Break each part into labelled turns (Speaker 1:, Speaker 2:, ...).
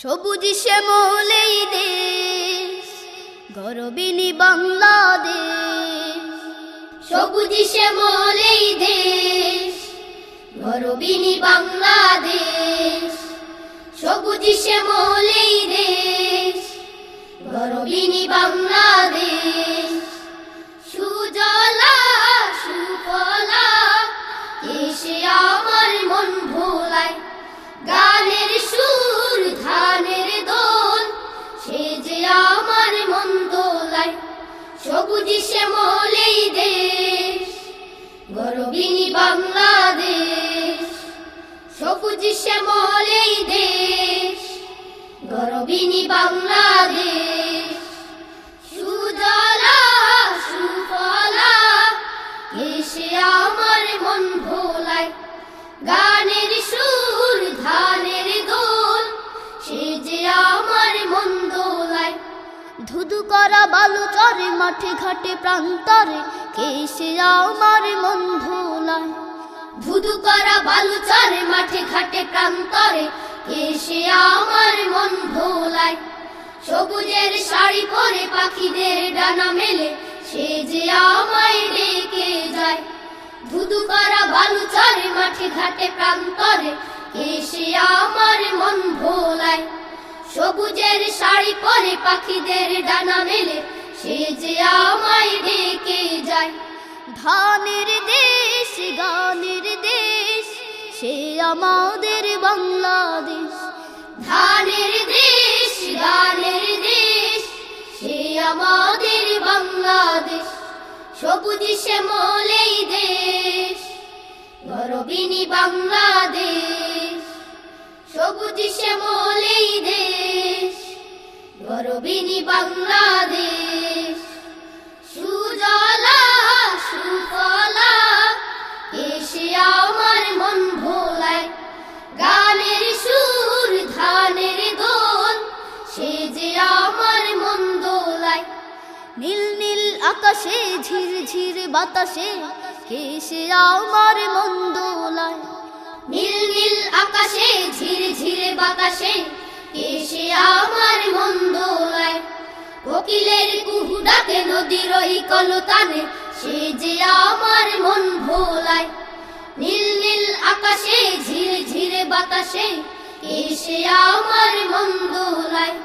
Speaker 1: সবুজ শ্যামলেই দেশ, গরবিনী বাংলাদেশ। সবুজ শ্যামলেই দেশ, গরবিনী বাংলাদেশ। সবুজ শ্যামলেই দেশ, গরবিনী বাংলাদেশ সবুজ শ্যামলেই দেশ গরবিনী বাংলাদেশ। সবুজ শ্যামলেই দেশ গরবিনী বাংলাদেশ। মাঠে ঘাটে প্রান্তরে কেসে আমার মন ভোলায় ধুধু করা বালু চরে মাঠে ঘাটে প্রান্তরে এসে আমার মন ভোলায় সবুজের শাড়ি পরে পাখিদের ডানা মেলে, সে যে আমায় ডেকে যায়। ধুধু করা বালু চরে মাঠে ঘাটে প্রান্তরে এসে আমার মন ভোলায় সবুজের শাড়ি পরে পাখিদের ডানা মেলে সে আমাদের বাংলাদেশ। ধানের দেশ, গানের দেশ, সে আমাদের বাংলাদেশ। সবুজ শ্যামলেই দেশ, গরবিনী বাংলাদেশ। সবুজ শ্যামলেই দেশ গরবিনী বাংলাদেশ। সুজলা, সুফলা, এসে আমার মন ভোলায়। গানের সুর, ধানের দোল, সে যে আমার মন দোলায়। নীল নীল আকাশে ঝির ঝির বাতাসে কেসে আমার মন দোলায়? নীল নীল আকাশে ঝির ঝির বাতাসে কেসে আমার কোকিলের কুহু ডাকে নদীর ওই কলতানে, সে যে আমার মন ভোলায়। নীল নীল আকাশে ঝিরে ঝির বাতাসে এসে আমার মন দোলায়।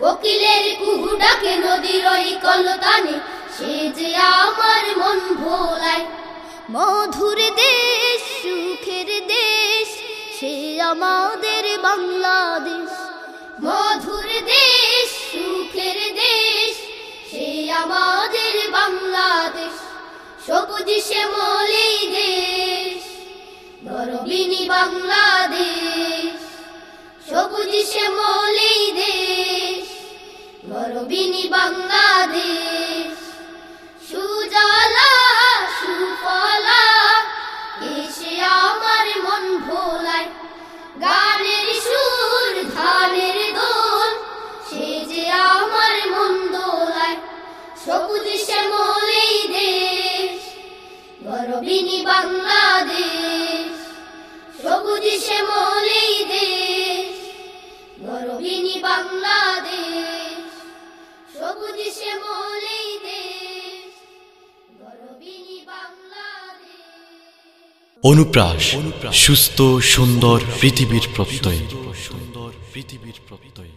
Speaker 1: কোকিলের কুহু ডাকে নদীর ওই কলতানে, সে যে আমার মন ভোলায়। মধুর দেশ, সুখের দেশ, সে আমাদের বাংলাদেশ। আমাদের বাংলাদেশ সবুজ শ্যামলেই দেশ। গরবিনী বাংলাদেশ সবুজ শ্যামলেই দেশ। গরবিনী বাংলাদেশ। বাংলাদেশ। সবুজ শ্যামলেই দেশ গরবিনী বাংলাদেশ। সবুজ শ্যামলেই দেশ গরবিনী বাংলাদেশ।
Speaker 2: অনুপ্রাস সুস্থ সুন্দর পৃথিবীর প্রত্যয়। সুন্দর পৃথিবীর প্রত্যয়।